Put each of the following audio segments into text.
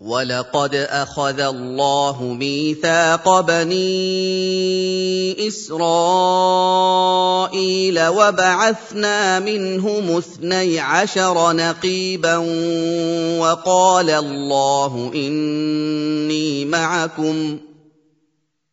ولقد اخذ الله ميثاق بني اسرائيل وبعثنا منهم اثني عشر نقيبا وقال الله اني معكم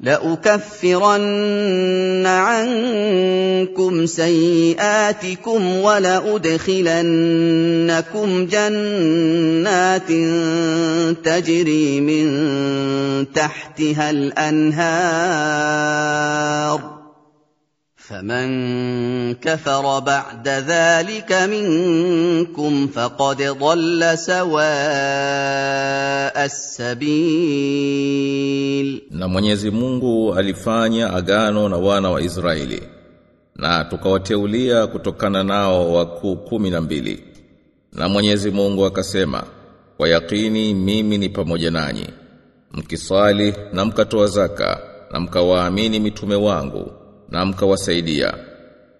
لأكفرن عنكم سيئاتكم ولأدخلنكم جنات تجري من تحتها الأنهار فمن كفر بعد ذلك منكم فقد ضل سواء السبيل Na Mwenyezi Mungu alifanya agano na wana wa Israeli na tukawateulia kutokana nao wakuu kumi na mbili. Na Mwenyezi Mungu akasema, kwa yakini mimi ni pamoja nanyi. Mkisali na mkatoa zaka na mkawaamini mitume wangu na mkawasaidia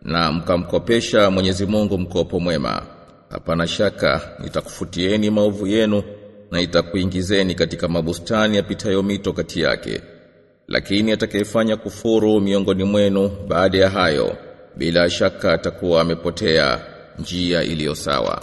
na mkamkopesha Mwenyezi Mungu mkopo mwema. Hapana shaka nitakufutieni maovu yenu na itakuingizeni katika mabustani yapitayo mito kati yake. Lakini atakayefanya kufuru miongoni mwenu baada ya hayo bila shaka atakuwa amepotea njia iliyo sawa.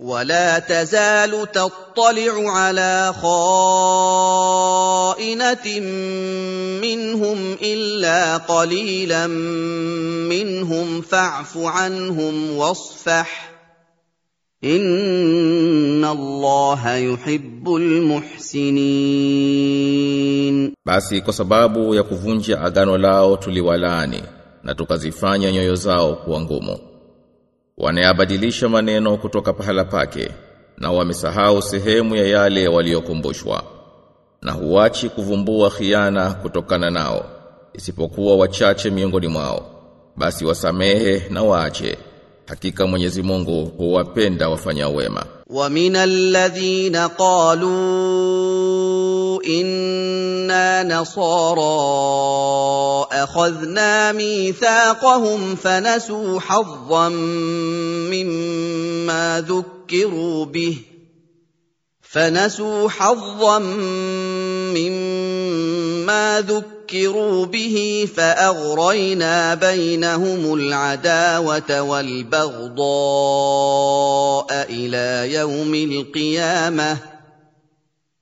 ولا تزال تطلع على خائنه منهم الا قليلا منهم فاعف عنهم واصفح ان الله يحب المحسنين Basi kwa sababu ya kuvunja agano lao tuliwalaani na tukazifanya nyoyo zao kuwa ngumu. Wanayabadilisha maneno kutoka pahala pake na wamesahau sehemu ya yale waliokumbushwa. Na huachi kuvumbua khiana kutokana nao isipokuwa wachache miongoni mwao. Basi wasamehe na waache. Hakika Mwenyezi Mungu huwapenda wafanya wema. ومن الذين قالوا أنا نصارى اخذنا ميثاقهم فنسوا حظا مما ذكروا به فنسوا حظا مما ذكروا به فاغرينا بينهم العداوه والبغضاء إلى يوم القيامه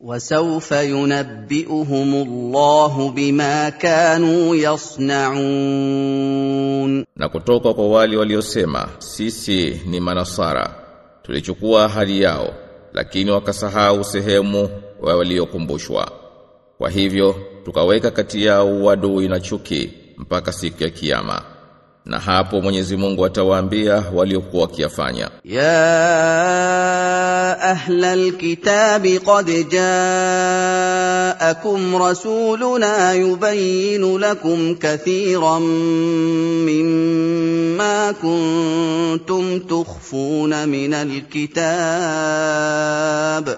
وسوف ينبئهم الله بما كانوا يصنعون Na kutoka kwa wale waliosema sisi ni manasara tulichukua ahadi yao lakini wakasahau sehemu wa waliokumbushwa. Kwa hivyo tukaweka kati yao uadui na chuki mpaka siku ya kiyama. Na hapo Mwenyezi Mungu atawaambia waliokuwa wakiyafanya. يا اهل الكتاب قد جاءكم رسولنا يبين لكم كثيرا مما كنتم تخفون من الكتاب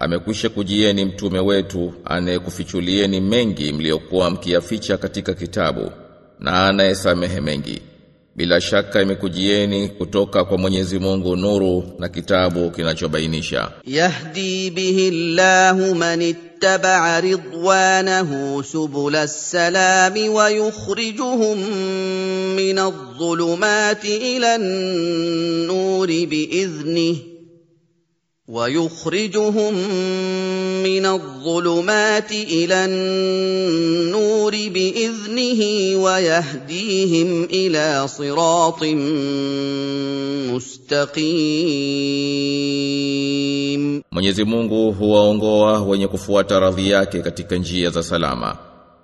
amekwisha kujieni mtume wetu anayekufichulieni mengi mliokuwa mkiyaficha katika kitabu na anayesamehe mengi bila shaka imekujieni kutoka kwa Mwenyezi Mungu nuru na kitabu kinachobainisha. Yahdi bihi Allahu man ittaba'a ridwanahu subula salami wa yukhrijuhum min adh-dhulumati ila an-nuri bi'idhnihi ويخرجهم من الظلمات إلى النور باذنه ويهديهم إلى صراط مستقيم Mwenyezi Mungu huwaongoa wenye kufuata radhi yake katika njia za salama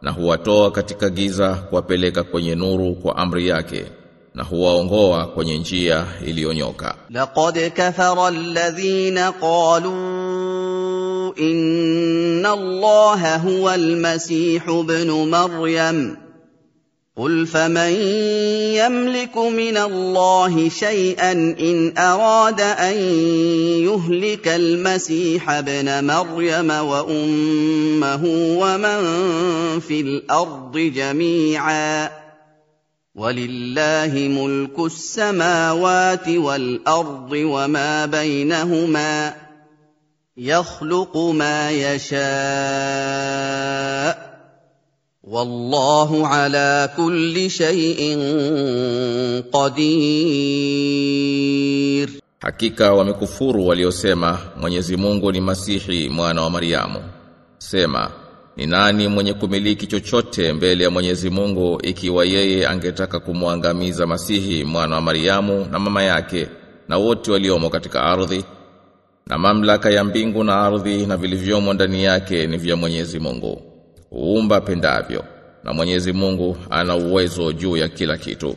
na huwatoa katika giza kuwapeleka kwenye nuru kwa amri yake na huwaongoa kwenye njia iliyonyoka. لقد كفر الذين قالوا ان الله هو المسيح ابن مريم قل فمن يملك من الله شيئا ان اراد ان يهلك المسيح ابن مريم وامه ومن في الأرض جميعا ولله ملك السماوات والارض وما بينهما يخلق ما يشاء والله على كل شيء قدير Hakika wamekufuru waliosema Mwenyezi Mungu ni Masihi mwana wa Mariamu. Sema, ni nani mwenye kumiliki chochote mbele ya Mwenyezi Mungu ikiwa yeye angetaka kumwangamiza Masihi mwana wa Mariamu na mama yake na wote waliomo katika ardhi? Na mamlaka ya mbingu na ardhi na vilivyomo ndani yake ni vya Mwenyezi Mungu. Uumba pendavyo na Mwenyezi Mungu ana uwezo juu ya kila kitu.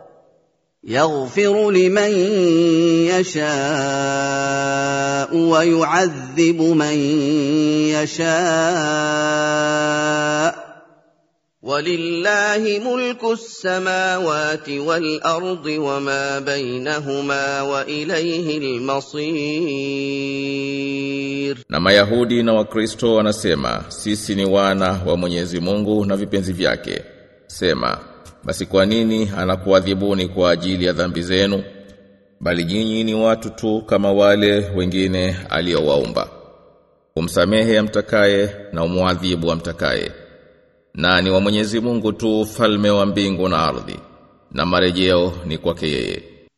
يغفر لمن يشاء ويعذب من يشاء ولله ملك السماوات والارض وما بينهما واليه المصير Na Mayahudi na Wakristo wanasema sisi ni wana wa Mwenyezi Mungu na vipenzi vyake. Sema, basi kwa nini anakuadhibuni kwa ajili ya dhambi zenu? Bali nyinyi ni watu tu kama wale wengine aliowaumba. Umsamehe amtakaye na umuadhibu amtakaye. Na ni wa Mwenyezi Mungu tu falme wa mbingu na ardhi. Na marejeo ni kwake yeye.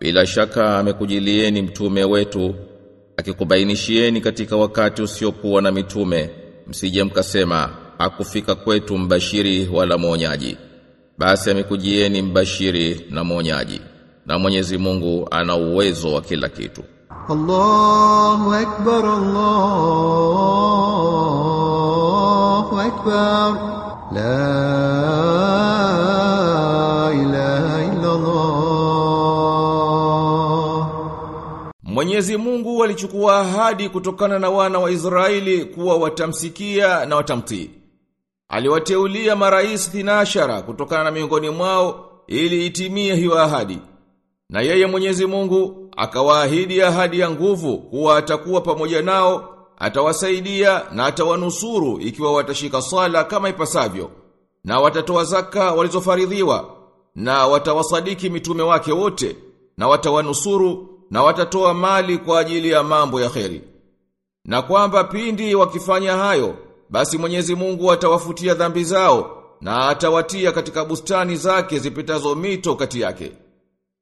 Bila shaka amekujilieni mtume wetu akikubainishieni katika wakati usiokuwa na mitume msije mkasema hakufika kwetu mbashiri wala mwonyaji. Basi amekujieni mbashiri na mwonyaji na Mwenyezi Mungu ana uwezo wa kila kitu. Allahu akbar Allahu akbar. La Mwenyezi Mungu walichukua ahadi kutokana na wana wa Israeli kuwa watamsikia na watamtii. Aliwateulia marais thinashara kutokana na miongoni mwao ili itimie hiyo ahadi. Na yeye Mwenyezi Mungu akawaahidi ahadi ya nguvu kuwa atakuwa pamoja nao, atawasaidia na atawanusuru ikiwa watashika swala kama ipasavyo. na watatoa zaka walizofaridhiwa na watawasadiki mitume wake wote na watawanusuru na watatoa mali kwa ajili ya mambo ya kheri. Na kwamba pindi wakifanya hayo, basi Mwenyezi Mungu atawafutia dhambi zao na atawatia katika bustani zake zipitazo mito kati yake.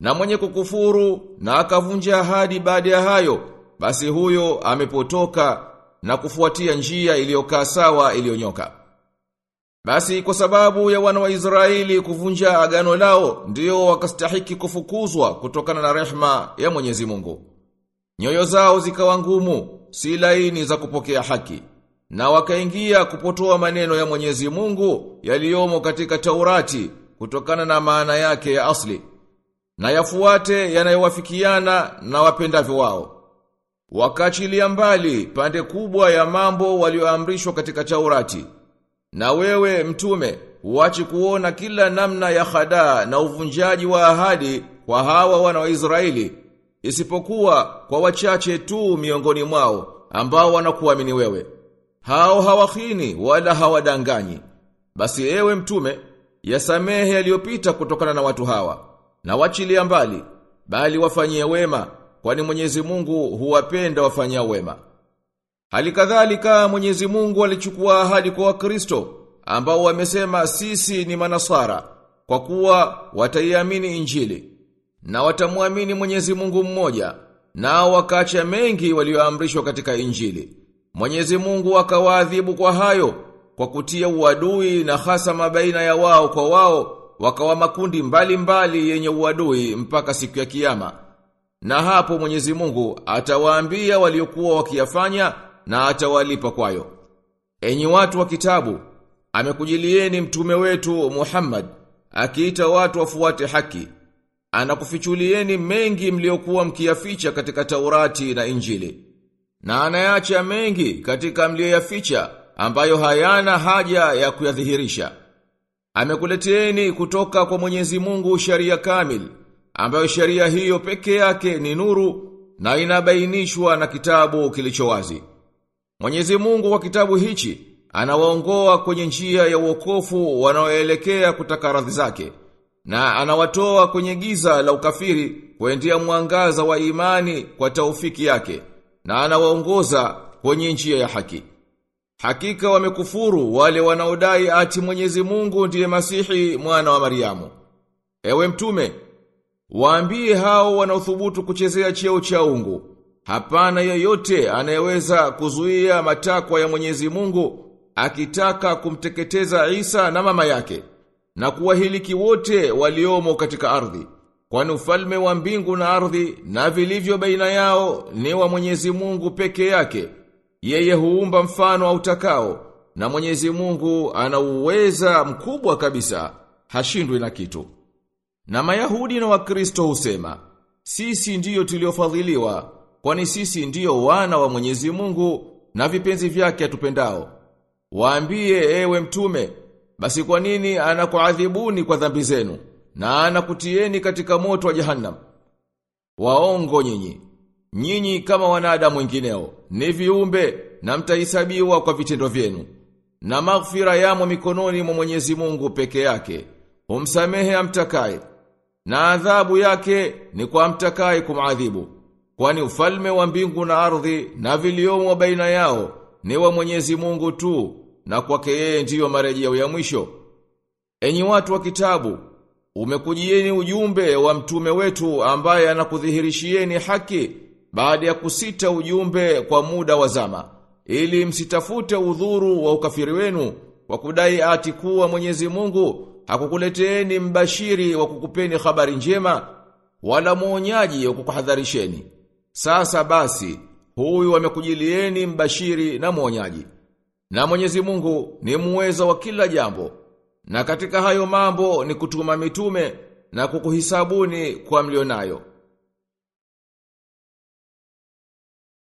Na mwenye kukufuru na akavunja ahadi baada ya hayo, basi huyo amepotoka na kufuatia njia iliyokaa sawa iliyonyoka. Basi kwa sababu ya wana wa Israeli kuvunja agano lao, ndio wakastahiki kufukuzwa kutokana na rehma ya Mwenyezi Mungu. Nyoyo zao zikawa ngumu, si laini za kupokea haki, na wakaingia kupotoa maneno ya Mwenyezi Mungu yaliyomo katika Taurati kutokana na maana yake ya asli, na yafuate yanayowafikiana na wapendavyo wao. Wakachilia mbali pande kubwa ya mambo walioamrishwa katika Taurati. Na wewe mtume, uache kuona kila namna ya hadaa na uvunjaji wa ahadi kwa hawa wana wa Israeli, isipokuwa kwa wachache tu miongoni mwao ambao wanakuamini wewe. Hao hawahini wala hawadanganyi. Basi ewe mtume, yasamehe yaliyopita kutokana na watu hawa, na wachilia mbali, bali wafanyie wema, kwani Mwenyezi Mungu huwapenda wafanya wema. Halikadhalika Mwenyezi Mungu alichukua ahadi kwa Wakristo ambao wamesema sisi ni manasara kwa kuwa wataiamini Injili na watamwamini Mwenyezi Mungu mmoja nao wakaacha mengi walioamrishwa katika Injili. Mwenyezi Mungu akawaadhibu kwa hayo kwa kutia uadui na hasa mabaina ya wao kwa wao wakawa makundi mbalimbali mbali yenye uadui mpaka siku ya kiyama. Na hapo Mwenyezi Mungu atawaambia waliokuwa wakiyafanya na atawalipa kwayo. Enyi watu wa kitabu, amekujilieni mtume wetu Muhammad, akiita watu wafuate haki. Anakufichulieni mengi mliokuwa mkiyaficha katika Taurati na Injili. Na anayacha mengi katika mlioyaficha ambayo hayana haja ya kuyadhihirisha. Amekuleteeni kutoka kwa Mwenyezi Mungu sharia kamil, ambayo sharia hiyo peke yake ni nuru na inabainishwa na kitabu kilicho wazi. Mwenyezi Mungu kwa kitabu hichi anawaongoa kwenye njia ya uokofu wanaoelekea kutaka radhi zake na anawatoa kwenye giza la ukafiri kuendea mwangaza wa imani kwa taufiki yake na anawaongoza kwenye njia ya haki. Hakika wamekufuru wale wanaodai ati Mwenyezi Mungu ndiye Masihi mwana wa Mariamu. Ewe mtume, waambie hao wanaothubutu kuchezea cheo cha ungu Hapana yoyote anayeweza kuzuia matakwa ya Mwenyezi Mungu akitaka kumteketeza Isa na mama yake na kuwahiliki wote waliomo katika ardhi. Kwani ufalme wa mbingu na ardhi na vilivyo baina yao ni wa Mwenyezi Mungu peke yake. Yeye huumba mfano autakao na Mwenyezi Mungu ana uweza mkubwa kabisa, hashindwi na kitu. Na Mayahudi na Wakristo husema, sisi ndiyo tuliofadhiliwa kwani sisi ndiyo wana wa Mwenyezi Mungu na vipenzi vyake atupendao. Waambie ewe mtume, basi kwa nini anakuadhibuni kwa dhambi zenu na anakutieni katika moto wa jahannam? Waongo nyinyi, nyinyi kama wanadamu wengineo, ni viumbe na mtahesabiwa kwa vitendo vyenu. Na maghfira yamo mikononi mwa Mwenyezi Mungu peke yake, humsamehe amtakaye. Na adhabu yake ni kwa amtakaye kumadhibu. Kwani ufalme wa mbingu na ardhi na viliomo baina yao ni wa Mwenyezi Mungu tu na kwake yeye ndiyo marejeo ya mwisho. Enyi watu wa kitabu, umekujieni ujumbe wa mtume wetu ambaye anakudhihirishieni haki baada ya kusita ujumbe kwa muda wa zama, ili msitafute udhuru wa ukafiri wenu wa kudai ati kuwa Mwenyezi Mungu hakukuleteeni mbashiri wa kukupeni habari njema wala mwonyaji wa kukuhadharisheni. Sasa basi, huyu amekujilieni mbashiri na mwonyaji. Na Mwenyezi Mungu ni muweza wa kila jambo. Na katika hayo mambo ni kutuma mitume na kukuhisabuni kwa mlionayo.